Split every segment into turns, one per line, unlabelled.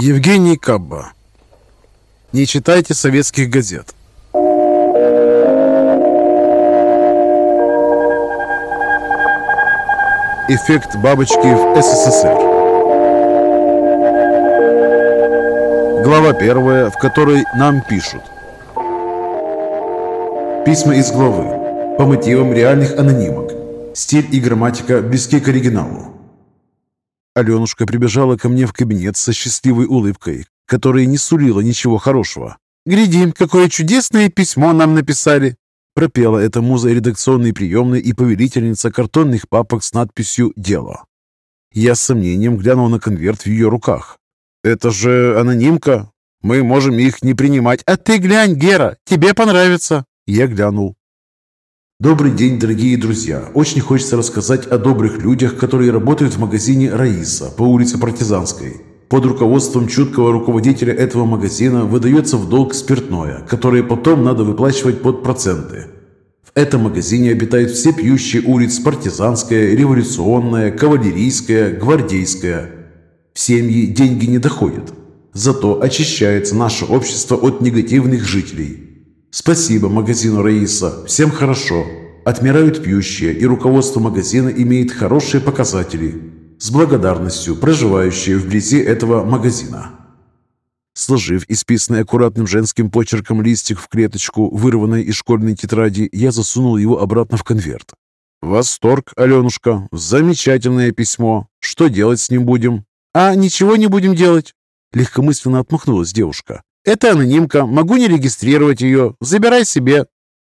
Евгений Кабба. Не читайте советских газет. Эффект бабочки в СССР. Глава первая, в которой нам пишут. Письма из главы. По мотивам реальных анонимок. Стиль и грамматика близки к оригиналу. Аленушка прибежала ко мне в кабинет со счастливой улыбкой, которая не сулила ничего хорошего. «Гляди, какое чудесное письмо нам написали!» Пропела эта муза редакционной приемной и повелительница картонных папок с надписью «Дело». Я с сомнением глянул на конверт в ее руках. «Это же анонимка. Мы можем их не принимать. А ты глянь, Гера, тебе понравится!» Я глянул. Добрый день, дорогие друзья! Очень хочется рассказать о добрых людях, которые работают в магазине «Раиса» по улице Партизанской. Под руководством чуткого руководителя этого магазина выдается в долг спиртное, которое потом надо выплачивать под проценты. В этом магазине обитают все пьющие улиц Партизанская, Революционная, Кавалерийская, Гвардейская. В семьи деньги не доходят. Зато очищается наше общество от негативных жителей – Спасибо магазину Раиса, всем хорошо. Отмирают пьющие, и руководство магазина имеет хорошие показатели. С благодарностью проживающие вблизи этого магазина. Сложив исписанный аккуратным женским почерком листик в клеточку, вырванной из школьной тетради, я засунул его обратно в конверт. «Восторг, Аленушка! Замечательное письмо! Что делать с ним будем?» «А ничего не будем делать!» Легкомысленно отмахнулась девушка. Это анонимка, могу не регистрировать ее. Забирай себе.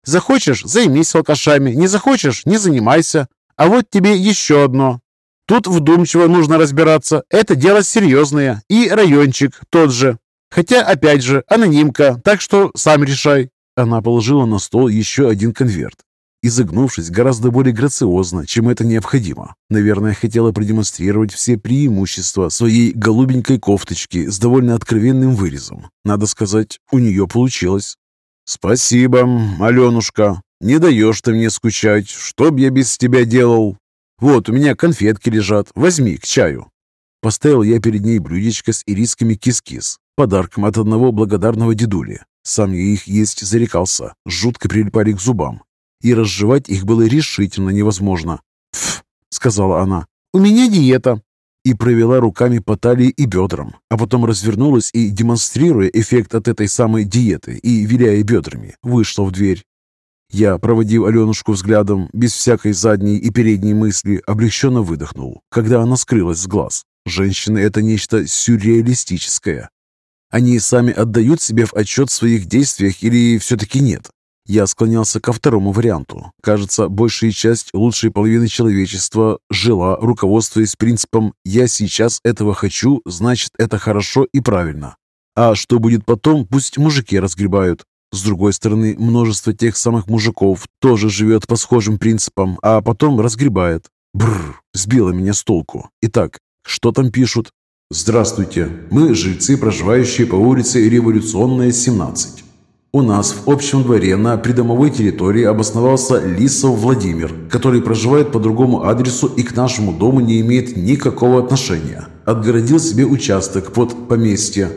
Захочешь – займись алкашами, не захочешь – не занимайся. А вот тебе еще одно. Тут вдумчиво нужно разбираться. Это дело серьезное. И райончик тот же. Хотя, опять же, анонимка, так что сам решай. Она положила на стол еще один конверт изогнувшись гораздо более грациозно, чем это необходимо. Наверное, хотела продемонстрировать все преимущества своей голубенькой кофточки с довольно откровенным вырезом. Надо сказать, у нее получилось. «Спасибо, Аленушка. Не даешь ты мне скучать. Что б я без тебя делал? Вот, у меня конфетки лежат. Возьми к чаю». Поставил я перед ней блюдечко с ирисками кис-кис, подарком от одного благодарного дедули. Сам я их есть зарекался, жутко прилипали к зубам, и разжевать их было решительно невозможно. «Пф!» — сказала она. «У меня диета!» И провела руками по талии и бедрам, а потом развернулась и, демонстрируя эффект от этой самой диеты и виляя бедрами, вышла в дверь. Я, проводив Аленушку взглядом, без всякой задней и передней мысли, облегченно выдохнул, когда она скрылась с глаз. Женщины — это нечто сюрреалистическое. Они сами отдают себе в отчет в своих действиях или все-таки нет? Я склонялся ко второму варианту. Кажется, большая часть лучшей половины человечества жила, руководствуясь принципом «я сейчас этого хочу, значит это хорошо и правильно». А что будет потом, пусть мужики разгребают. С другой стороны, множество тех самых мужиков тоже живет по схожим принципам, а потом разгребает. Бррр, сбило меня с толку. Итак, что там пишут? Здравствуйте, мы жильцы, проживающие по улице Революционная, 17. У нас в общем дворе на придомовой территории обосновался Лисов Владимир, который проживает по другому адресу и к нашему дому не имеет никакого отношения. Отгородил себе участок под поместье.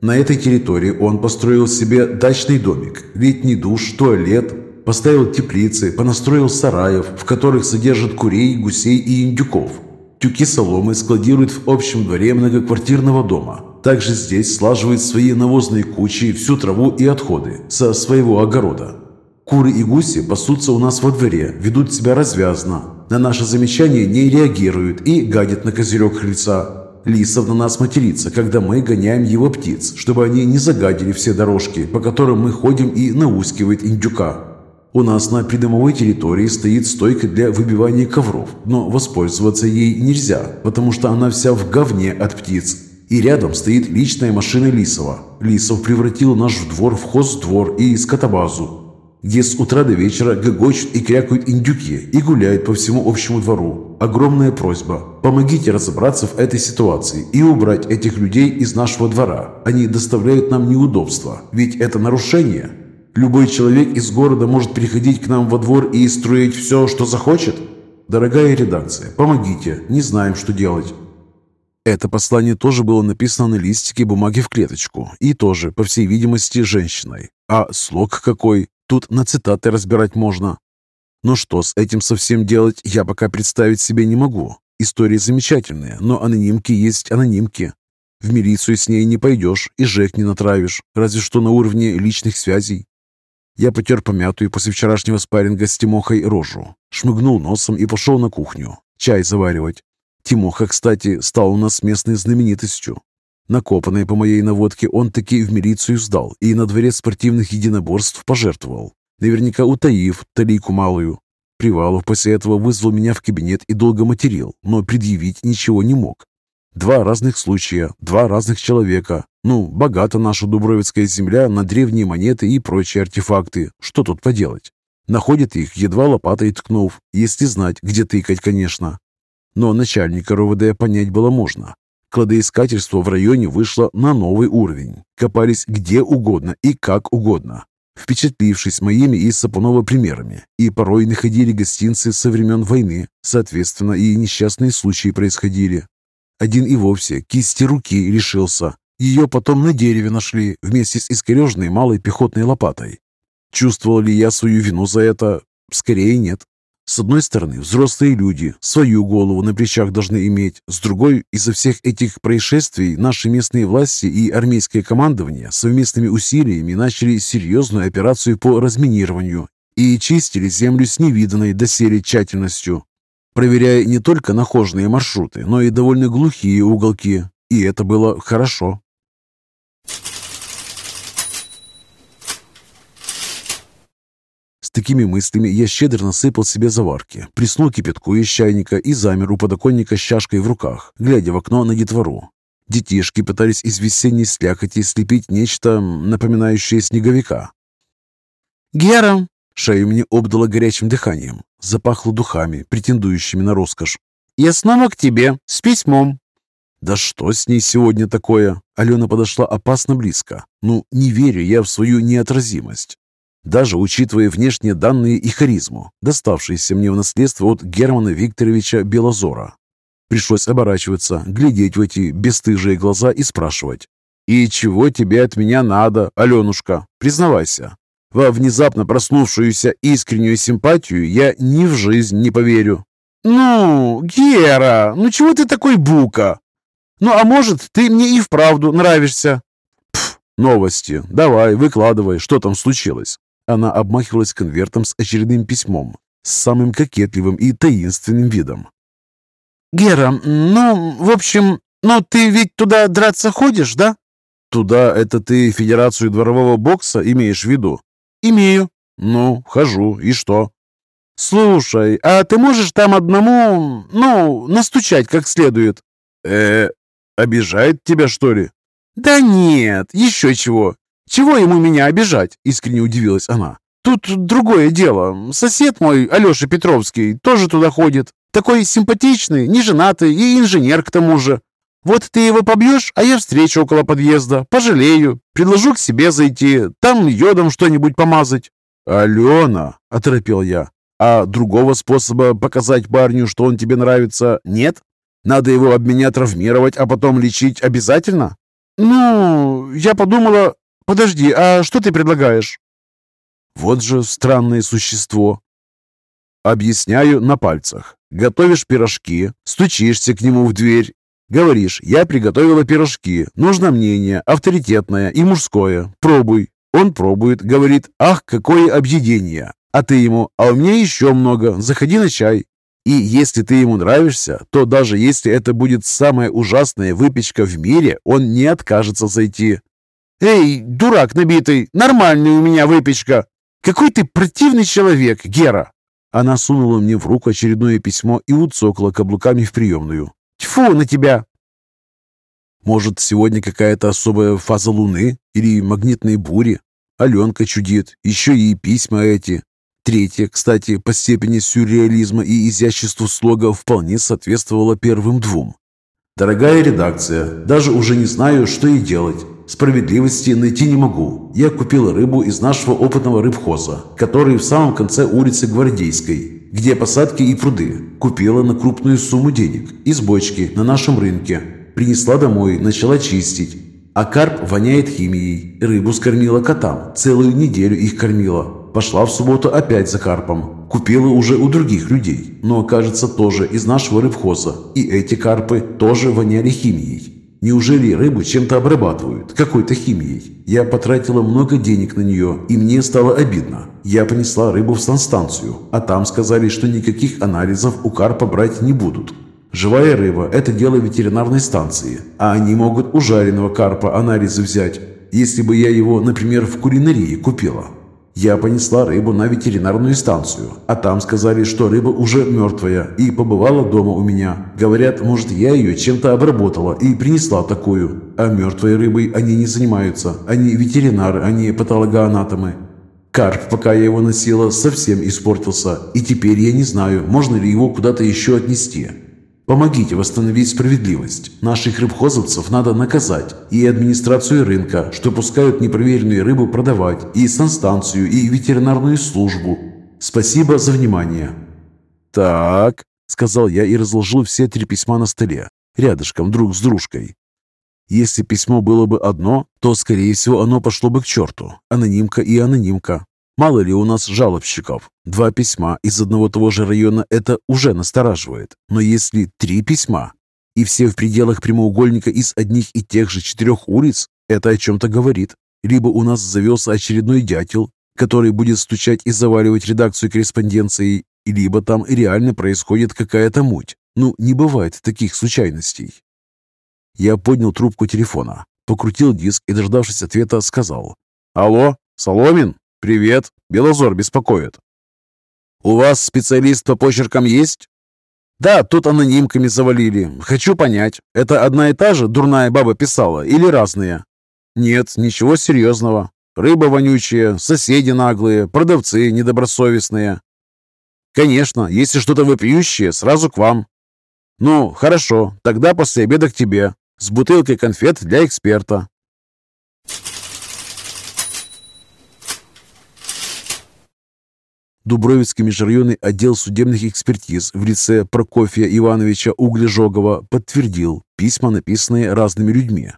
На этой территории он построил себе дачный домик, летний душ, туалет, поставил теплицы, понастроил сараев, в которых содержат курей, гусей и индюков. Тюки соломы складируют в общем дворе многоквартирного дома – также здесь слаживает свои навозные кучи, всю траву и отходы со своего огорода. Куры и гуси пасутся у нас во дворе, ведут себя развязно. На наши замечания не реагируют и гадят на козырек крыльца. Лисов на нас матерится, когда мы гоняем его птиц, чтобы они не загадили все дорожки, по которым мы ходим и наускивает индюка. У нас на придомовой территории стоит стойка для выбивания ковров, но воспользоваться ей нельзя, потому что она вся в говне от птиц. И рядом стоит личная машина Лисова. Лисов превратил наш двор в хоздвор и скотобазу, где с утра до вечера гогочут и крякают индюки и гуляют по всему общему двору. Огромная просьба. Помогите разобраться в этой ситуации и убрать этих людей из нашего двора. Они доставляют нам неудобства. Ведь это нарушение. Любой человек из города может приходить к нам во двор и строить все, что захочет. Дорогая редакция, помогите. Не знаем, что делать. Это послание тоже было написано на листике бумаги в клеточку и тоже, по всей видимости, женщиной. А слог какой? Тут на цитаты разбирать можно. Но что с этим совсем делать, я пока представить себе не могу. Истории замечательные, но анонимки есть анонимки. В милицию с ней не пойдешь и Жек не натравишь, разве что на уровне личных связей. Я потер помятую после вчерашнего спарринга с Тимохой рожу, шмыгнул носом и пошел на кухню. Чай заваривать. Тимоха, кстати, стал у нас местной знаменитостью. Накопанный по моей наводке, он таки в милицию сдал и на дворе спортивных единоборств пожертвовал. Наверняка утаив талику малую. Привалов после этого вызвал меня в кабинет и долго материл, но предъявить ничего не мог. Два разных случая, два разных человека. Ну, богата наша Дубровицкая земля на древние монеты и прочие артефакты. Что тут поделать? Находят их, едва лопатой ткнув, если знать, где тыкать, конечно. Но начальника РОВД понять было можно. Кладоискательство в районе вышло на новый уровень. Копались где угодно и как угодно впечатлившись моими и Сапунова примерами, и порой находили гостинцы со времен войны, соответственно, и несчастные случаи происходили. Один и вовсе кисти руки решился. Ее потом на дереве нашли вместе с искорежной малой пехотной лопатой. Чувствовал ли я свою вину за это? Скорее нет. С одной стороны, взрослые люди свою голову на плечах должны иметь, с другой, из-за всех этих происшествий наши местные власти и армейское командование совместными усилиями начали серьезную операцию по разминированию и чистили землю с невиданной доселе тщательностью, проверяя не только нахоженные маршруты, но и довольно глухие уголки, и это было хорошо. Такими мыслями я щедро насыпал себе заварки, приснул кипятку из чайника и замер у подоконника с чашкой в руках, глядя в окно на детвору. Детишки пытались из весенней слякоти слепить нечто, напоминающее снеговика.
«Гера!»
Шею мне обдало горячим дыханием. Запахло духами, претендующими на роскошь.
«Я снова к тебе, с письмом».
«Да что с ней сегодня такое?» Алена подошла опасно близко. «Ну, не верю я в свою неотразимость даже учитывая внешние данные и харизму, доставшиеся мне в наследство от Германа Викторовича Белозора. Пришлось оборачиваться, глядеть в эти бесстыжие глаза и спрашивать. «И чего тебе от меня надо, Аленушка? Признавайся. Во внезапно проснувшуюся искреннюю симпатию я ни в жизнь не поверю».
«Ну, Гера, ну чего ты такой бука? Ну, а может, ты мне и вправду нравишься?»
«Пф, новости. Давай, выкладывай, что там случилось?» Она обмахивалась конвертом с очередным письмом, с самым кокетливым и таинственным видом.
«Гера, ну, в общем, ну ты ведь туда драться ходишь, да?»
«Туда это ты Федерацию дворового бокса имеешь в виду?»
«Имею».
«Ну, хожу. И что?»
«Слушай, а ты можешь там одному, ну, настучать как следует?»
э обижает тебя, что ли?»
«Да нет, еще чего. «Чего ему меня обижать?» – искренне удивилась она. «Тут другое дело. Сосед мой, Алеша Петровский, тоже туда ходит. Такой симпатичный, неженатый и инженер к тому же. Вот ты его побьешь, а я встречу около подъезда, пожалею, предложу к себе зайти, там йодом что-нибудь помазать».
«Алена!» – оторопел я. «А другого способа показать парню, что он тебе нравится, нет? Надо его об меня травмировать, а потом лечить обязательно?»
«Ну, я подумала, Подожди, а что ты предлагаешь?
Вот же странное существо. Объясняю на пальцах. Готовишь пирожки, стучишься к нему в дверь. Говоришь, я приготовила пирожки. Нужно мнение, авторитетное и мужское. Пробуй. Он пробует, говорит, ах, какое объедение. А ты ему, а у меня еще много, заходи на чай. И если ты ему нравишься, то даже если это будет самая ужасная выпечка в мире, он не откажется зайти.
«Эй, дурак набитый, нормальная у меня выпечка! Какой ты противный человек, Гера!»
Она сунула мне в руку очередное письмо и уцокала каблуками в приемную.
«Тьфу на тебя!»
«Может, сегодня какая-то особая фаза луны или магнитные бури? Аленка чудит, еще и письма эти. Третье, кстати, по степени сюрреализма и изяществу слога вполне соответствовало первым двум. Дорогая редакция, даже уже не знаю, что и делать. Справедливости найти не могу. Я купил рыбу из нашего опытного рыбхоза, который в самом конце улицы Гвардейской, где посадки и пруды. Купила на крупную сумму денег из бочки на нашем рынке. Принесла домой, начала чистить. А карп воняет химией. Рыбу скормила котам. Целую неделю их кормила. Пошла в субботу опять за карпом. Купила уже у других людей. Но, кажется, тоже из нашего рыбхоза. И эти карпы тоже воняли химией. Неужели рыбу чем-то обрабатывают, какой-то химией? Я потратила много денег на нее, и мне стало обидно. Я понесла рыбу в санстанцию, а там сказали, что никаких анализов у карпа брать не будут. Живая рыба – это дело ветеринарной станции, а они могут у жареного карпа анализы взять, если бы я его, например, в кулинарии купила. Я понесла рыбу на ветеринарную станцию, а там сказали, что рыба уже мертвая и побывала дома у меня. Говорят, может, я ее чем-то обработала и принесла такую. А мертвой рыбой они не занимаются. Они ветеринары, они патологоанатомы. Карп, пока я его носила, совсем испортился, и теперь я не знаю, можно ли его куда-то еще отнести. Помогите восстановить справедливость. Наших рыбхозовцев надо наказать. И администрацию рынка, что пускают непроверенную рыбу продавать, и санстанцию, и ветеринарную службу. Спасибо за внимание.
Так, сказал я и разложил все три письма на столе, рядышком друг с дружкой. Если письмо было бы одно, то, скорее всего, оно пошло бы к черту. Анонимка и анонимка. Мало ли у нас жалобщиков. Два письма из одного того же района – это уже настораживает. Но если три письма, и все в пределах прямоугольника из одних и тех же четырех улиц, это о чем-то говорит. Либо у нас завелся очередной дятел, который будет стучать и заваливать редакцию корреспонденцией, либо там реально происходит какая-то муть. Ну, не бывает таких случайностей. Я поднял трубку телефона, покрутил диск и, дождавшись ответа, сказал «Алло, Соломин?» «Привет, Белозор беспокоит». «У вас специалист по почеркам есть?» «Да, тут анонимками завалили. Хочу понять, это одна и та же дурная баба писала или разные?» «Нет, ничего серьезного. Рыба вонючая, соседи наглые, продавцы недобросовестные». «Конечно, если что-то вопиющее, сразу к вам». «Ну, хорошо, тогда после обеда к тебе, с бутылкой конфет для эксперта. Дубровицкий межрайонный отдел судебных экспертиз в лице Прокофия Ивановича Углежогова подтвердил письма, написанные разными людьми.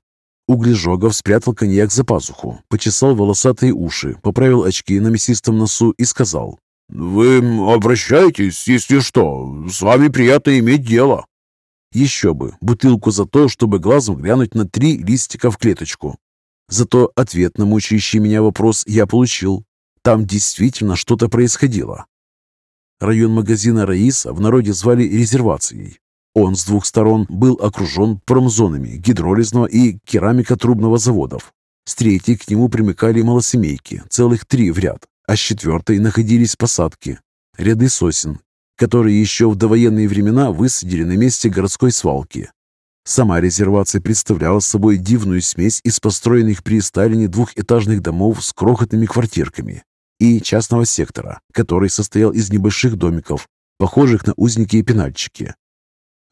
Углежогов спрятал коньяк за пазуху, почесал волосатые уши, поправил очки на мясистом носу и сказал «Вы обращайтесь, если что, с вами приятно иметь дело». Еще бы, бутылку за то, чтобы глазом глянуть на три листика в клеточку. Зато ответ на мучающий меня вопрос я получил. Там действительно что-то происходило. Район магазина «Раиса» в народе звали резервацией. Он с двух сторон был окружен промзонами гидролизного и керамикотрубного заводов. С третьей к нему примыкали малосемейки, целых три в ряд, а с четвертой находились посадки, ряды сосен, которые еще в довоенные времена высадили на месте городской свалки. Сама резервация представляла собой дивную смесь из построенных при Сталине двухэтажных домов с крохотными квартирками, и частного сектора, который состоял из небольших домиков, похожих на узники и пенальчики.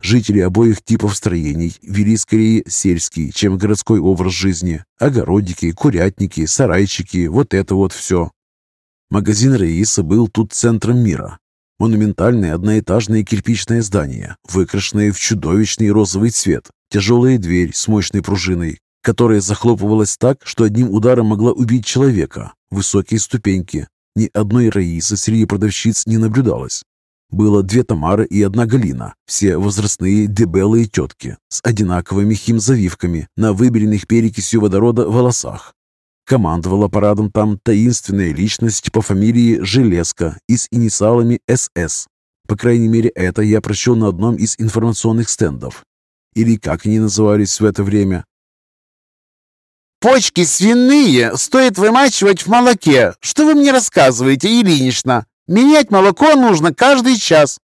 Жители обоих типов строений вели скорее сельский, чем городской образ жизни. Огородики, курятники, сарайчики, вот это вот все. Магазин Раиса был тут центром мира. Монументальное одноэтажное кирпичное здание, выкрашенное в чудовищный розовый цвет, тяжелая дверь с мощной пружиной, которая захлопывалась так, что одним ударом могла убить человека, высокие ступеньки. Ни одной Раисы среди продавщиц не наблюдалось. Было две Тамары и одна Галина, все возрастные дебелые тетки с одинаковыми химзавивками на выбеленных перекисью водорода волосах. Командовала парадом там таинственная личность по фамилии Железка и с инициалами СС. По крайней мере, это я прочел на одном из информационных стендов. Или как они назывались в это время,
Почки свиные стоит вымачивать в молоке. Что вы мне рассказываете, Ильинична? Менять молоко нужно каждый час.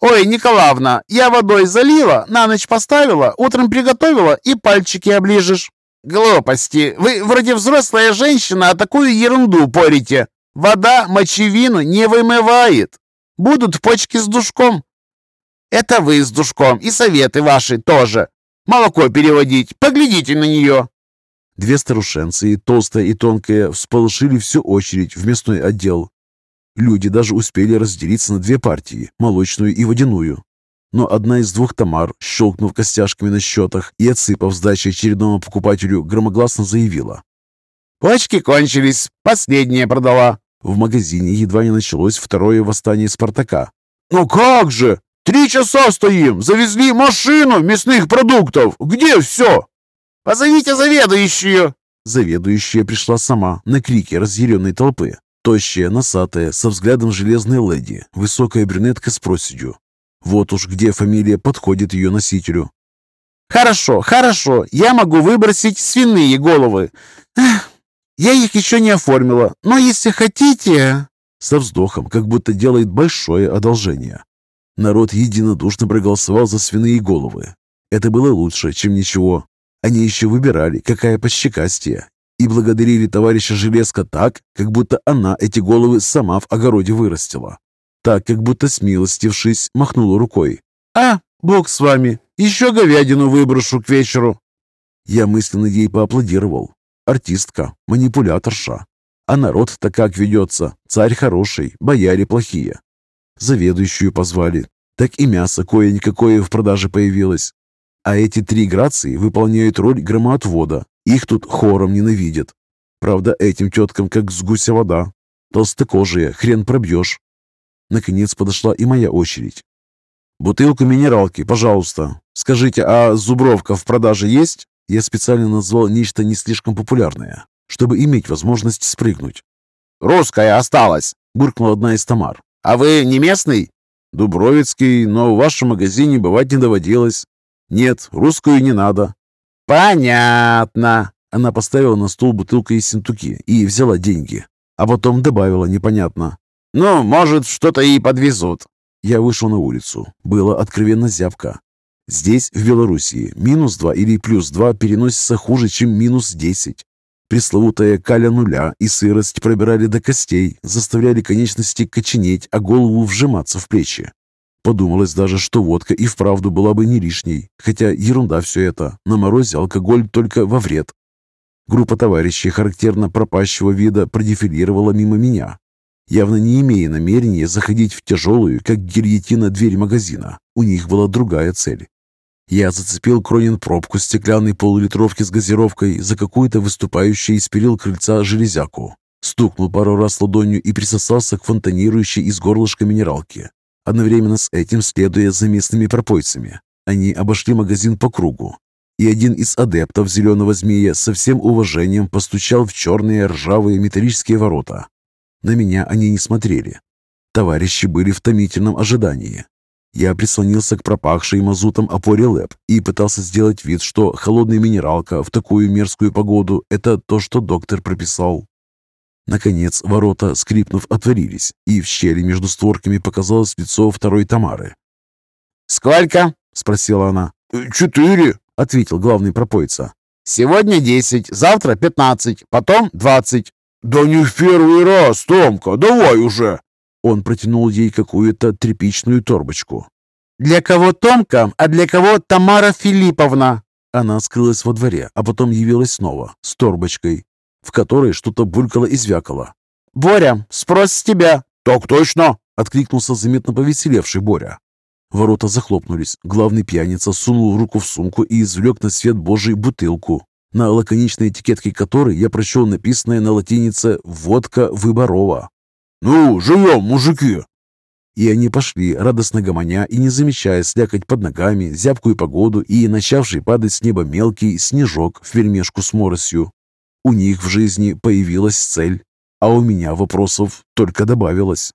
Ой, Николаевна, я водой залила, на ночь поставила, утром приготовила и пальчики оближешь. Глупости. Вы вроде взрослая женщина, а такую ерунду порите. Вода мочевину не вымывает. Будут почки с душком. Это вы с душком и советы ваши тоже. Молоко переводить. Поглядите на нее.
Две старушенцы, толстая и тонкая, всполошили всю очередь в мясной отдел. Люди даже успели разделиться на две партии – молочную и водяную.
но одна из двух Тамар, щелкнув костяшками на счетах и отсыпав сдачи очередному покупателю, громогласно заявила.
«Почки кончились, последняя продала».
В магазине едва не началось второе восстание Спартака.
«Ну как же! Три часа стоим! Завезли машину мясных продуктов! Где все?»
«Позовите заведующую!»
Заведующая пришла сама на крики разъяренной толпы. Тощая, носатая, со взглядом железной леди, высокая брюнетка с проседью. Вот уж где фамилия подходит ее носителю.
«Хорошо, хорошо, я могу выбросить свиные головы. Я их еще не оформила, но если хотите...»
Со вздохом, как будто делает большое одолжение. Народ единодушно проголосовал за свиные головы. Это было лучше, чем ничего. Они еще выбирали, какая подщекастие, и благодарили товарища Железка так, как будто она эти головы сама в огороде вырастила. Так, как будто смилостившись, махнула рукой. «А, бог с вами, еще говядину выброшу к вечеру». Я мысленно ей поаплодировал. Артистка, манипуляторша. А народ-то как ведется? Царь хороший, бояре плохие. Заведующую позвали. Так и мясо кое-никакое в продаже появилось. А эти три грации выполняют роль громоотвода. Их тут хором ненавидят. Правда, этим теткам как с гуся вода. Толстокожие, хрен пробьешь. Наконец подошла и моя очередь. «Бутылку минералки, пожалуйста. Скажите, а зубровка в продаже есть?» Я специально назвал нечто не слишком популярное, чтобы иметь возможность спрыгнуть.
«Русская осталась!» – буркнула одна из Тамар. «А вы не местный?»
«Дубровицкий, но в вашем магазине бывать не доводилось. Нет, русскую не надо».
«Понятно!»
Она поставила на стол бутылку из синтуки и взяла деньги, а потом добавила непонятно.
«Ну, может, что-то и подвезут».
Я вышел на улицу. Было откровенно зябко. Здесь, в Белоруссии, минус 2 или плюс 2 переносится хуже, чем минус 10. Пресловутая каля нуля и сырость пробирали до костей, заставляли конечности коченеть, а голову вжиматься в плечи. Подумалось даже, что водка и вправду была бы не лишней, хотя ерунда все это, на морозе алкоголь только во вред. Группа товарищей характерно пропащего вида продефилировала мимо меня, явно не имея намерения заходить в тяжелую, как гильотина, дверь магазина. У них была другая цель. Я зацепил Кронин пробку стеклянной полулитровки с газировкой за какую-то выступающую из перил крыльца железяку. Стукнул пару раз ладонью и присосался к фонтанирующей из горлышка минералки. Одновременно с этим следуя за местными пропойцами. Они обошли магазин по кругу. И один из адептов зеленого змея со всем уважением постучал в черные ржавые металлические ворота. На меня они не смотрели. Товарищи были в томительном ожидании. Я прислонился к пропахшей мазутом опоре лэп и пытался сделать вид, что холодная минералка в такую мерзкую погоду – это то, что доктор прописал. Наконец, ворота, скрипнув, отворились, и в щели между створками показалось лицо второй Тамары.
«Сколько?» – спросила она.
«Четыре», –
ответил главный пропойца.
«Сегодня десять, завтра пятнадцать, потом двадцать».
«Да не в первый раз, Томка, давай уже!»
Он протянул ей какую-то тряпичную торбочку.
«Для кого Томка, а для кого Тамара Филипповна?»
Она скрылась во дворе, а потом явилась снова, с торбочкой, в которой что-то булькало и звякало.
«Боря, спрос с тебя!»
«Так точно!»
— откликнулся заметно повеселевший Боря. Ворота захлопнулись. Главный пьяница сунул руку в сумку и извлек на свет Божий бутылку, на лаконичной этикетке которой я прочел написанное на латинице «Водка Выборова».
«Ну, живем, мужики!»
И они пошли, радостно гомоня и не замечая слякоть под ногами, зябкую погоду и начавший падать с неба мелкий снежок вперемешку с моросью. У них в жизни появилась цель, а у меня вопросов только добавилось.